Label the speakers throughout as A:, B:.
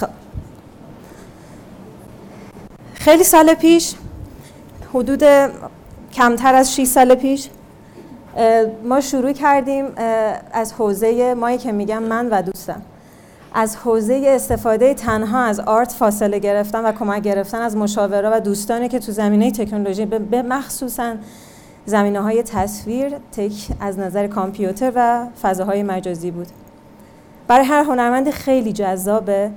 A: خب. خیلی سال پیش حدود کمتر از 6 سال پیش ما شروع کردیم از حوزه مایی که میگم من و دوستم. از حوزه استفاده تنها از آرت فاصله گرفتن و کمک گرفتن از مشاوره و دوستانی که تو زمینه تکنولوژی به مخصوصا زمینه های تصویر تک از نظر کامپیوتر و فضاهای مجازی بود. برای هر هنرمند خیلی جذابه.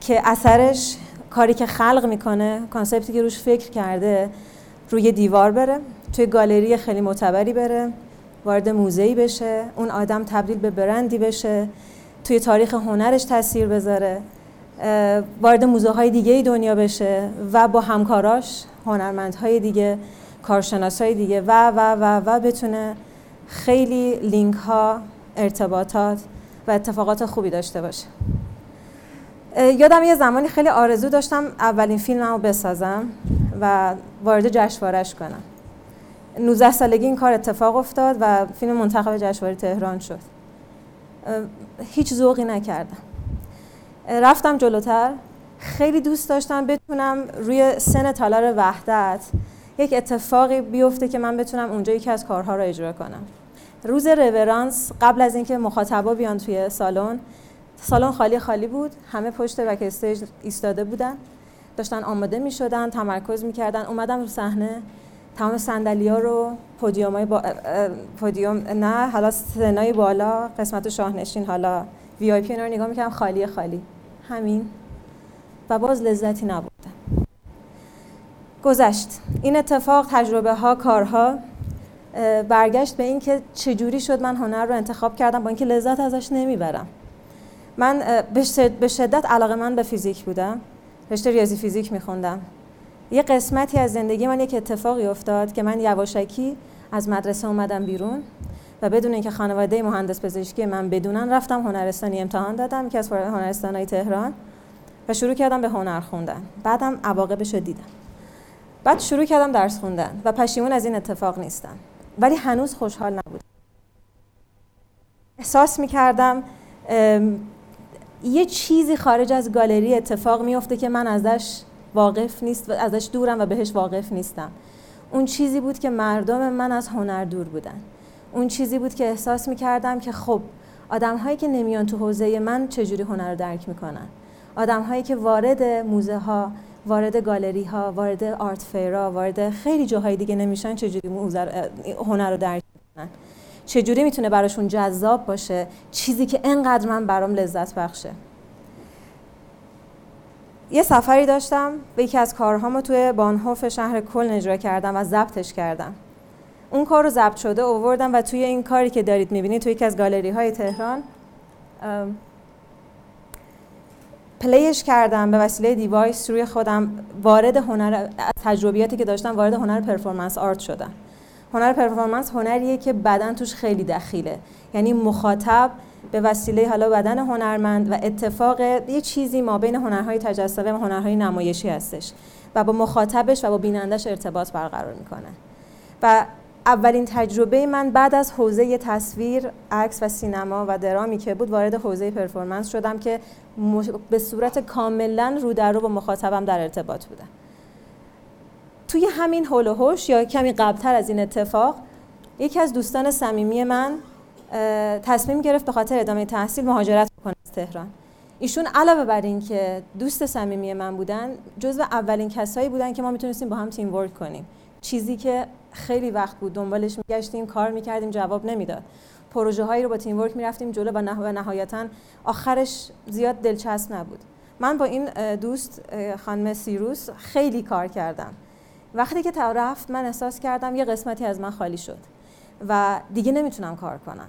A: که اثرش کاری که خلق می‌کنه کانسپتی که روش فکر کرده روی دیوار بره توی گالری خیلی معتبری بره وارد موزه‌ای بشه اون آدم تبدیل به برندی بشه توی تاریخ هنرش تاثیر بذاره وارد موزه های دیگه دنیا بشه و با همکاراش هنرمندهای دیگه کارشناس های دیگه و و و و بتونه خیلی لینک ها ارتباطات و اتفاقات خوبی داشته باشه. یادم یه زمانی خیلی آرزو داشتم اولین فیلمم رو بسازم و وارد جشنوارهش کنم. 19 سالگی این کار اتفاق افتاد و فیلم منتخب جشنواره تهران شد. هیچ ذوقی نکردم. رفتم جلوتر. خیلی دوست داشتم بتونم روی سن تالار وحدت یک اتفاقی بیفته که من بتونم اونجا یکی از کارها رو اجرا کنم. روز رورانس قبل از اینکه مخاطبا بیان توی سالن سالن خالی خالی بود. همه پشت backstage ایستاده بودن. داشتن آماده می شدن تمرکز می کردن اومدم رو صحنه. تمام ها رو پودیوم با... پودیوم نه حالا سن های بالا قسمت شاهنشین حالا VIP رو نگاه می‌کردم خالی خالی. همین. و باز لذتی نبودم گذشت. این اتفاق تجربه ها کارها برگشت به اینکه چجوری شد من هنر رو انتخاب کردم با اینکه لذت ازش نمی‌برم. من به شدت علاقه من به فیزیک بودم رشته ریاضی فیزیک میخوندم. یه قسمتی از زندگی من یک اتفاقی افتاد که من یواشکی از مدرسه اومدم بیرون و بدون اینکه خانواده مهندس پزشکی من بدونن رفتم هنرستانی امتحان دادم که از هنرستانهای تهران و شروع کردم به هنر خوندن. بعدم عواقبش رو دیدم. بعد شروع کردم درس خوندن و پشیمون از این اتفاق نیستم. ولی هنوز خوشحال نبودم. احساس می‌کردم یه چیزی خارج از گالری اتفاق میفته که من ازش واقف نیست و ازش دورم و بهش واقف نیستم. اون چیزی بود که مردم من از هنر دور بودن. اون چیزی بود که احساس می‌کردم که خب آدم هایی که نمیان تو حوزه من چجوری هنر رو درک می‌کنن؟ آدم هایی که وارد موزه ها وارد گالری ها وارد آرت فیرا وارد خیلی جاهای دیگه نمیشن چجوری هنر رو درک می‌کنن؟ چجوری می‌تونه براشون جذاب باشه؟ چیزی که انقدر من برام لذت بخشه. یه سفری داشتم به یکی از کارهامو توی بانهوف شهر کل اجرا کردم و ضبطش کردم. اون کار رو ضبط شده اووردم و توی این کاری که دارید می‌بینید توی یکی از گالری های تهران play ش کردم به وسیله device روی خودم وارد هنر تجربیاتی که داشتم وارد هنر performance art شدم. هنر performance هنریه که بدن توش خیلی دخیله. یعنی مخاطب به وسیله حالا بدن هنرمند و اتفاق یه چیزی ما بین هنرهای تجسمی و هنرهای نمایشی هستش و با مخاطبش و با بینندش ارتباط برقرار می‌کنه. و اولین تجربه من بعد از حوزه تصویر، عکس و سینما و درامی که بود وارد حوزه پرفورمنس شدم که به صورت کاملا رو در رو با مخاطبم در ارتباط بودم. توی همین هول و یا کمی قبلتر از این اتفاق یکی از دوستان صمیمی من تصمیم گرفت به خاطر ادامه تحصیل مهاجرت کنه از تهران. ایشون علاوه بر اینکه دوست صمیمی من بودن جزو اولین کسایی بودن که ما می‌تونستیم با هم تیم ورک کنیم. چیزی که خیلی وقت بود دنبالش میگشتیم کار می‌کردیم جواب نمی‌داد. پروژه هایی رو با تیم ورک می‌رفتیم جلو و نهایتا آخرش زیاد دلچسب نبود. من با این دوست خانم سیروس خیلی کار کردم. وقتی که رفت من احساس کردم یه قسمتی از من خالی شد و دیگه نمی‌تونم کار کنم.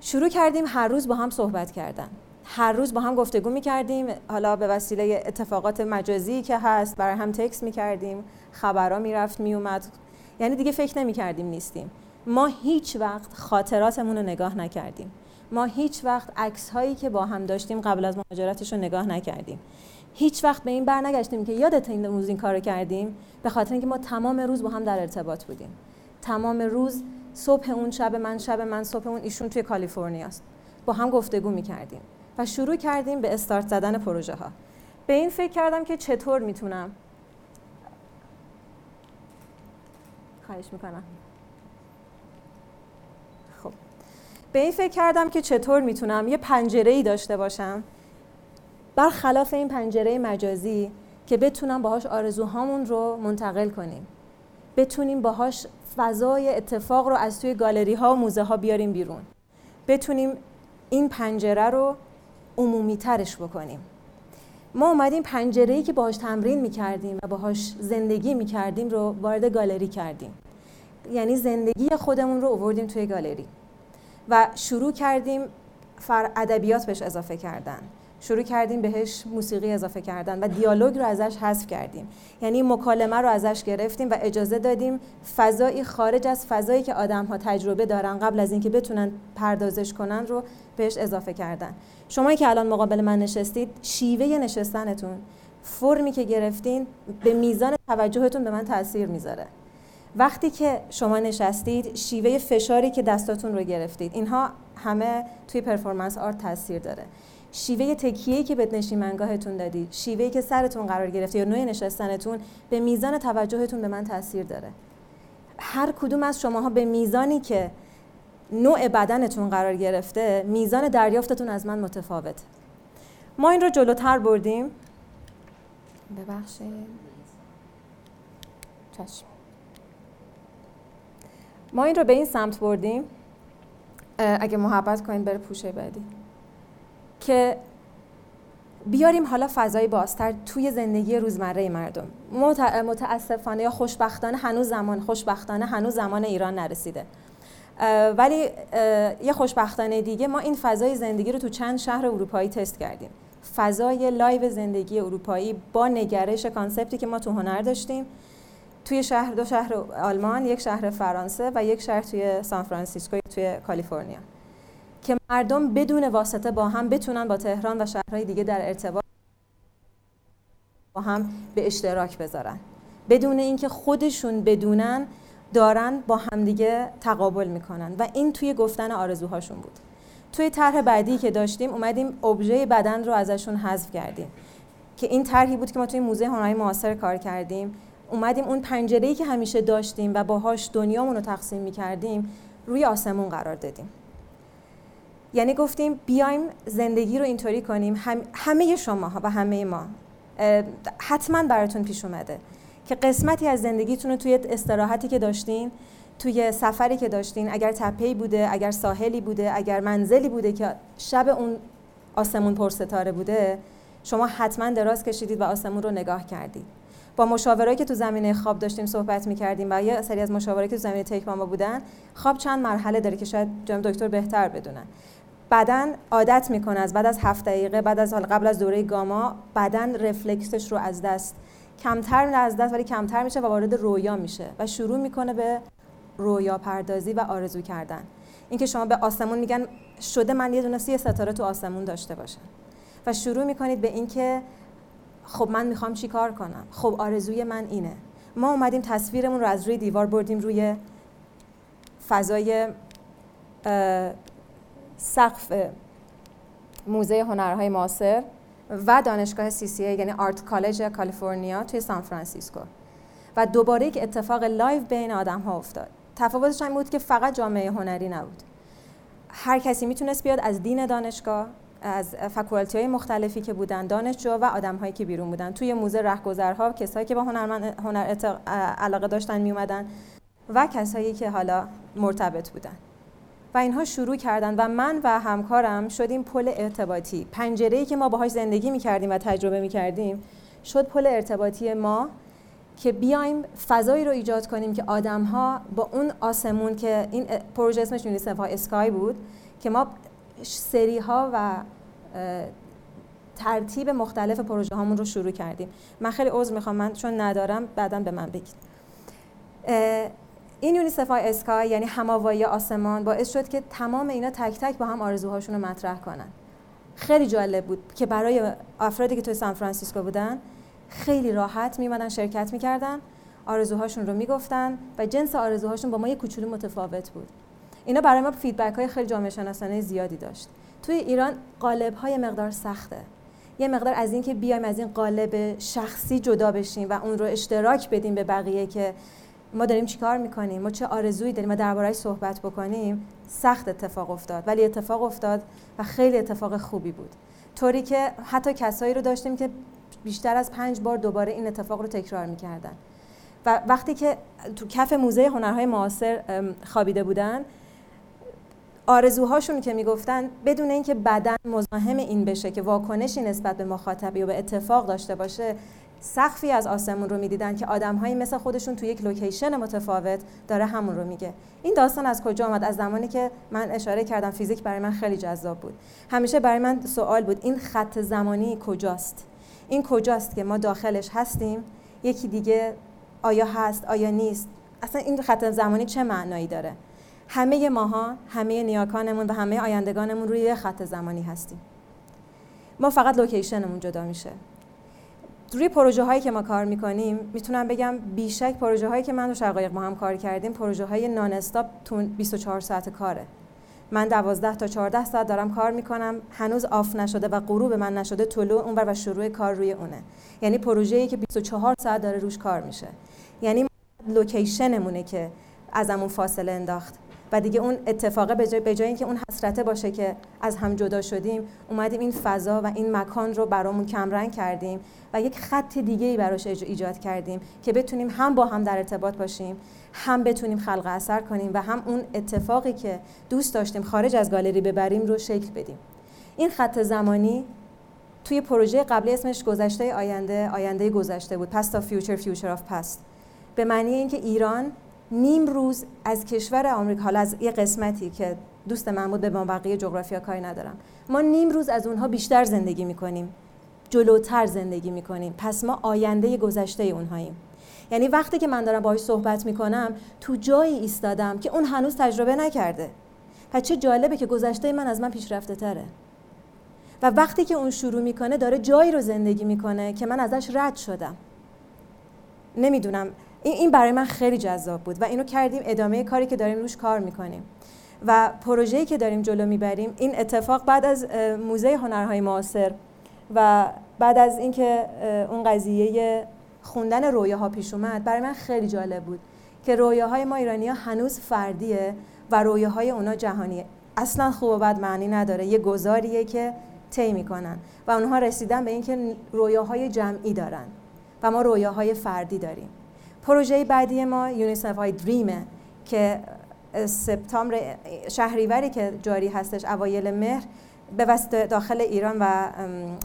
A: شروع کردیم هر روز با هم صحبت کردن. هر روز با هم گفتگو می‌کردیم حالا به وسیله اتفاقات مجازی که هست برای هم تکس می‌کردیم خبرها می‌رفت میومد یعنی دیگه فکر نمی‌کردیم نیستیم. ما هیچ وقت خاطراتمون رو نگاه نکردیم. ما هیچ وقت عکس هایی که با هم داشتیم قبل از مهاجرتش رو نگاه نکردیم. هیچ وقت به این بر نگشتیم که یادت این روز این کارو کردیم به خاطر اینکه ما تمام روز با هم در ارتباط بودیم. تمام روز صبح اون شب من شب من صبح اون ایشون توی کالیفرنیا است با هم گفتگو می‌کردیم و شروع کردیم به استارت زدن پروژه ها به این فکر کردم که چطور می‌تونم خواهش می‌کنم خب به این فکر کردم که چطور می‌تونم یه پنجره ای داشته باشم. برخلاف این پنجره مجازی که بتونم باهاش آرزوهامون رو منتقل کنیم. بتونیم باهاش فضای اتفاق رو از توی گالری ها و موزه ها بیاریم بیرون. بتونیم این پنجره رو عمومی ترش بکنیم. ما اومدیم پنجره ای که باهاش تمرین می‌کردیم و باهاش زندگی می‌کردیم رو وارد گالری کردیم. یعنی زندگی خودمون رو آوردیم توی گالری. و شروع کردیم فر ادبیات بهش اضافه کردن. شروع کردیم بهش موسیقی اضافه کردن و دیالوگ رو ازش حذف کردیم. یعنی مکالمه رو ازش گرفتیم و اجازه دادیم فضایی خارج از فضایی که آدم ها تجربه دارن قبل از اینکه بتونن پردازش کنن رو بهش اضافه کردن. شما که الان مقابل من نشستید شیوه نشستنتون فرمی که گرفتین به میزان توجهتون به من تاثیر می‌ذاره. وقتی که شما نشستید شیوه فشاری که دستاتون رو گرفتید اینها همه توی پرفورمنس آرت تاثیر داره. شیوه تکیه‌ای که به نشیمنگاهتون دادید شیوهی که سرتون قرار گرفته یا نوع نشستنتون به میزان توجهتون به من تاثیر داره. هر کدوم از شماها به میزانی که نوع بدنتون قرار گرفته میزان دریافتتون از من متفاوت. ما این رو جلوتر بردیم. ببخشید. چشم. ما این رو به این سمت بردیم اگه محبت کنید بره پوشه بعدی. که بیاریم حالا فضای بازتر توی زندگی روزمره مردم. متاسفانه یا خوشبختانه هنوز زمان خوشبختانه هنوز زمان ایران نرسیده. ولی یه خوشبختانه دیگه ما این فضای زندگی رو تو چند شهر اروپایی تست کردیم. فضای live زندگی اروپایی با نگرش concept ی که ما تو هنر داشتیم. توی شهر دو شهر آلمان یک شهر فرانسه و یک شهر توی سان فرانسیسکو توی کالیفرنیا. که مردم بدون واسطه با هم بتونن با تهران و شهرهای دیگه در ارتباط با هم به اشتراک بذارن. بدون اینکه خودشون بدونن دارن با همدیگه تقابل می‌کنن و این توی گفتن آرزوهاشون بود. توی طرح بعدی که داشتیم اومدیم ابژه بدن رو ازشون حذف کردیم. که این طرحی بود که ما توی موزه هنرهای معاصر کار کردیم. اومدیم اون پنجره‌ای که همیشه داشتیم و باهاش دنیامون رو تقسیم می‌کردیم روی آسمون قرار دادیم. یعنی گفتیم بیایم زندگی رو اینطوری کنیم. هم همه شما و همه ما. حتما براتون پیش اومده که قسمتی از زندگیتون رو توی استراحتی که داشتین توی سفری که داشتین اگر تپهی بوده اگر ساحلی بوده اگر منزلی بوده که شب اون آسمون پرستاره بوده شما حتما دراز کشیدید و آسمون رو نگاه کردید. با مشاورایی که تو زمینه خواب داشتیم صحبت می‌کردیم و یه سری از مشاورایی که تو زمینه تک بودن خواب چند مرحله داره که شاید جناب دکتر بهتر بدونن. بدن عادت می‌کنه از بعد از هفت دقیقه بعد از قبل از دوره گاما بدن رفلکسش رو از دست کمتر از دست ولی کمتر میشه و وارد رویا میشه و شروع می‌کنه به رویا پردازی و آرزو کردن. اینکه شما به آسمون میگن شده من یه دونه سی ستاره تو آسمون داشته باشم. و شروع می‌کنید به اینکه خب من می‌خوام چیکار کنم؟ خب آرزوی من اینه. ما اومدیم تصویرمون رو از روی دیوار بردیم روی فضای سقف موزه هنرهای معاصر و دانشگاه سی یعنی Art College کالیفرنیا توی سان فرانسیسکو. و دوباره یک اتفاق live بین آدم ها افتاد. تفاوتش این بود که فقط جامعه هنری نبود. هر کسی می‌تونست بیاد از دین دانشگاه از فکولتی های مختلفی که بودن دانشجو و آدم هایی که بیرون بودن. توی موزه رهگذرها کسایی که با هنرمند هنر علاقه داشتن می اومدن و کسایی که حالا مرتبط بودن. و اینها شروع کردن و من و همکارم شدیم پل ارتباطی. پنجره‌ای که ما باهاش زندگی می‌کردیم و تجربه می‌کردیم شد پل ارتباطی ما که بیایم فضایی رو ایجاد کنیم که آدم ها با اون آسمون که این پروژه اسمش یونیسف اسکای بود که ما سری ها و ترتیب مختلف پروژه هامون رو شروع کردیم. من خیلی عذر می‌خوام من چون ندارم بعدا به من بگید. این یونیسف اسکای یعنی هماوایی آسمان باعث شد که تمام اینا تک تک با هم آرزوهاشون رو مطرح کنن. خیلی جالب بود که برای افرادی که توی سان فرانسیسکو بودن خیلی راحت میمدن شرکت می‌کردن آرزوهاشون رو می‌گفتن و جنس آرزوهاشون با ما یه کوچولو متفاوت بود. اینا برای ما feedback های خیلی جامعه شناسانه زیادی داشت. توی ایران قالب های مقدار سخته. یه مقدار از اینکه بیایم از این قالب شخصی جدا بشیم و اون رو اشتراک بدیم به بقیه که ما داریم چیکار می‌کنیم ما چه آرزویی داریم ما درباره‌اش صحبت بکنیم سخت اتفاق افتاد. ولی اتفاق افتاد و خیلی اتفاق خوبی بود. طوری که حتی کسایی رو داشتیم که بیشتر از پنج بار دوباره این اتفاق رو تکرار می‌کردن. و وقتی که تو کف موزه هنرهای معاصر خوابیده بودن آرزوهاشون که می‌گفتن بدون اینکه بدن مزاحم این بشه که واکنشی نسبت به مخاطبی و به اتفاق داشته باشه سقفی از آسمون رو می‌دیدن که آدمهایی مثل خودشون تو یک لوکیشن متفاوت داره همون رو میگه. این داستان از کجا آمد؟ از زمانی که من اشاره کردم فیزیک برای من خیلی جذاب بود. همیشه برای من سوال بود این خط زمانی کجاست؟ این کجاست که ما داخلش هستیم؟ یکی دیگه آیا هست؟ آیا نیست؟ اصلا این خط زمانی چه معنایی داره؟ همه ماها همه نیاکانمون و همه آیندگانمون روی یه خط زمانی هستیم. ما فقط لوکیشنمون جدا میشه. روی پروژه هایی که ما کار می‌کنیم می‌تونم بگم بیشک پروژه هایی که من و شقایق ما هم کار کردیم پروژه های نان استاپ تو 24 ساعت کاره. من 12 تا 14 ساعت دارم کار می‌کنم هنوز آف نشده و غروب من نشده طلوع اونور و شروع کار روی اونه. یعنی پروژه‌ای که 24 ساعت داره روش کار میشه. یعنی لوکیشنمونه که ازمون فاصله انداخت. و دیگه اون اتفاقه به جای, به جای اینکه اون حسرته باشه که از هم جدا شدیم اومدیم این فضا و این مکان رو برامون کمرنگ کردیم و یک خط دیگه ای براش ایجاد کردیم که بتونیم هم با هم در ارتباط باشیم هم بتونیم خلق اثر کنیم و هم اون اتفاقی که دوست داشتیم خارج از گالری ببریم رو شکل بدیم. این خط زمانی توی پروژه قبلی اسمش گذشته آینده آینده گذشته بود Past of Future Future of Past به معنی اینکه ایران نیم روز از کشور آمریکا حالا از یه قسمتی که دوست من بود به بقیه جغرافیا کاری ندارم. ما نیم روز از اونها بیشتر زندگی می‌کنیم جلوتر زندگی می‌کنیم. پس ما آینده گذشته اونهاییم. یعنی وقتی که من دارم باهاش صحبت می‌کنم تو جایی ایستادم که اون هنوز تجربه نکرده. پس چه جالبه که گذشته من از من پیشرفته تره. و وقتی که اون شروع می‌کنه داره جایی رو زندگی می‌کنه که من ازش رد شدم. نمی‌دونم این برای من خیلی جذاب بود و اینو کردیم ادامه کاری که داریم روش کار می‌کنیم. و پروژه‌ای که داریم جلو می‌بریم این اتفاق بعد از موزه هنرهای معاصر و بعد از اینکه اون قضیه خوندن رویاها پیش اومد برای من خیلی جالب بود که رویاهای ما ایرانی ها هنوز فردیه و رویاهای اونا جهانیه. اصلا خوب و بد معنی نداره یه گذاریه که طی می‌کنن و اونها رسیدن به اینکه رویاهای جمعی دارن و ما رویاهای فردی داریم. پروژه بعدی ما یونیسف دریمه که سپتامبر شهریوری که جاری هستش اوایل مهر به واسطه داخل ایران و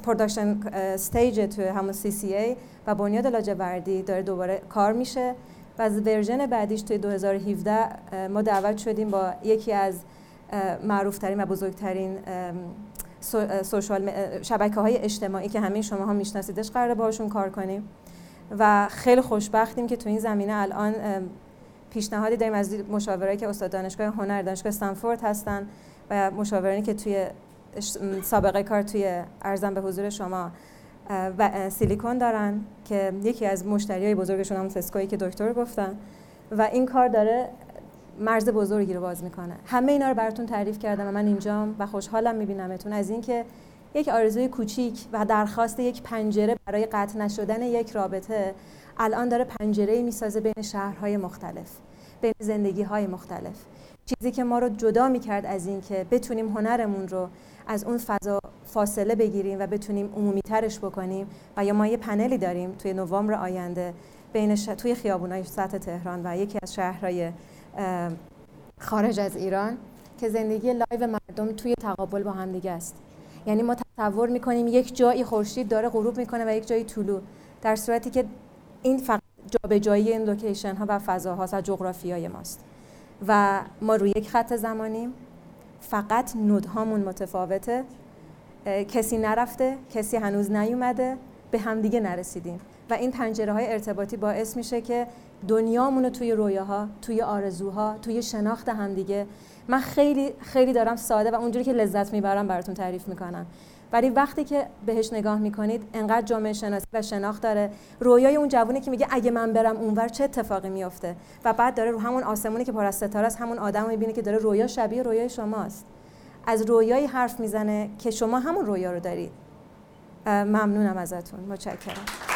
A: production stage تو همون CCA و بنیاد لاجوردی داره دوباره کار میشه و از version بعدیش توی 2017 ما دعوت شدیم با یکی از معروفترین و بزرگترین social شبکه های اجتماعی که همین شما ها میشناسیدش قرار باشون کار کنیم. و خیلی خوشبختیم که تو این زمینه الان پیشنهادی داریم از مشاورایی که استاد دانشگاه هنر دانشگاه استنفورد هستن و مشاورانی که توی سابقه کار توی ارزم به حضور شما و سیلیکون دارن که یکی از مشتری های بزرگشون هم سسکوی که دکتر گفتن و این کار داره مرز بزرگی رو باز می‌کنه. همه اینا رو براتون تعریف کردم و من اینجام و خوشحالم میبینمتون. از اینکه یک آرزوی کوچیک و درخواست یک پنجره برای قطع نشدن یک رابطه الان داره پنجره می‌سازه بین شهرهای مختلف بین زندگی های مختلف. چیزی که ما رو جدا می‌کرد از این که بتونیم هنرمون رو از اون فضا فاصله بگیریم و بتونیم عمومی ترش بکنیم و یا ما یه پنلی داریم توی نوامبر آینده بین ش... توی خیابونای سطح تهران و یکی از شهرهای خارج از ایران که زندگی live مردم توی تقابل با هم دیگه است. یعنی ما تصور می‌کنیم یک جایی خورشید داره غروب می‌کنه و یک جایی طلوع در صورتی که این فقط جابجایی این لوکیشن ها و فضاها و جغرافیای ماست. و ما روی یک خط زمانیم فقط نودهامون متفاوته. کسی نرفته کسی هنوز نیومده به همدیگه نرسیدیم. و این پنجره های ارتباطی باعث میشه که دنیامون رو توی رویاها توی آرزوها توی شناخت همدیگه من خیلی خیلی دارم ساده و اونجوری که لذت می‌برم براتون تعریف می‌کنم. ولی وقتی که بهش نگاه می‌کنید انقدر جامعه شناسی و شناخت داره. رویای اون جوونی که میگه اگه من برم اونور چه اتفاقی میفته و بعد داره رو همون آسمونی که پر از ستاره است همون آدم می‌بینه که داره رویا شبیه رویای شماست. از رویایی حرف می‌زنه که شما همون رویا رو دارید. ممنونم ازتون. متشکرم.